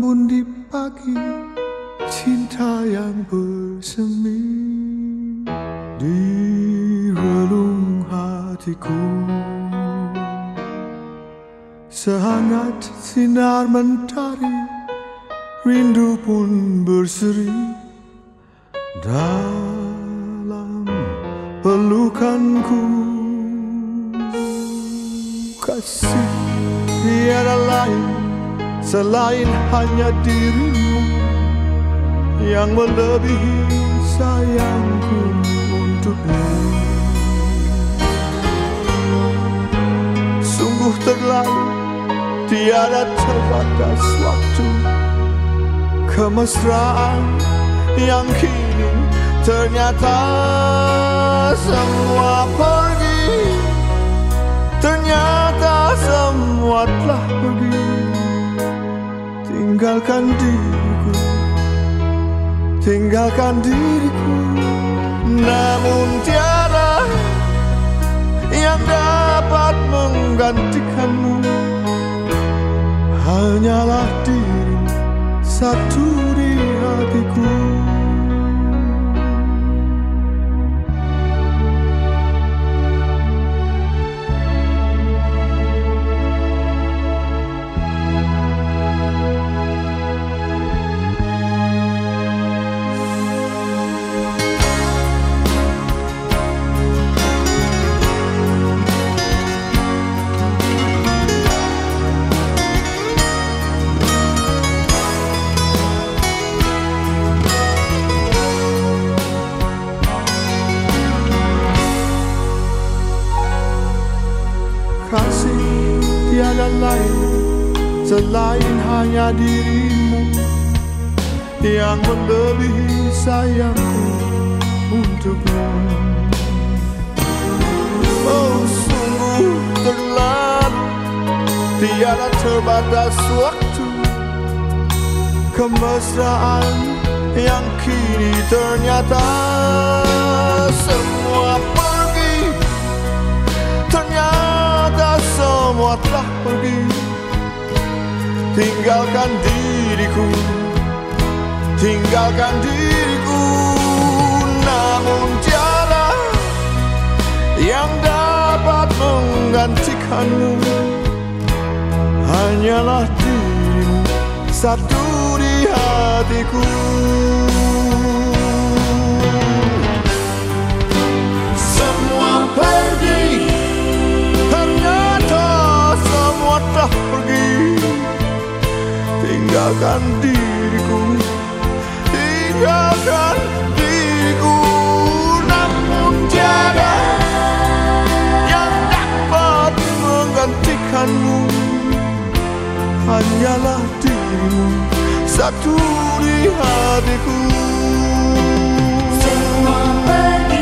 Embun di pagi Cinta yang bersemi Di relung hatiku. Sehangat sinar mentari Rindu pun berseri Dalam pelukanku Kasih tiada lain Selain hanya dirimu Yang melebihi sayangku untukmu. Sungguh terlalu tiada terbatas waktu Kemesraan yang kini ternyata semua pergi. Ternyata semua telah pergi Tinggalkan diriku. Tinggalkan diriku. Namun tiada Yang dapat menggantikanmu kasih tiada lain selain hanya dirimu yang melebihi sayangku untukmu. Oh sungguh terlalu tiada terbatas waktu kemesraan yang kini ternyata semua semua telah pergi. Tinggalkan diriku. Tinggalkan diriku. Namun tiada yang dapat menggantikanmu. Hanyalah dirimu satu di hatiku tinggalkan diriku. Tinggalkan diriku. Namun tiada yang dapat menggantikanmu. Hanyalah dirimu. Satu di hatiku. Semua pergi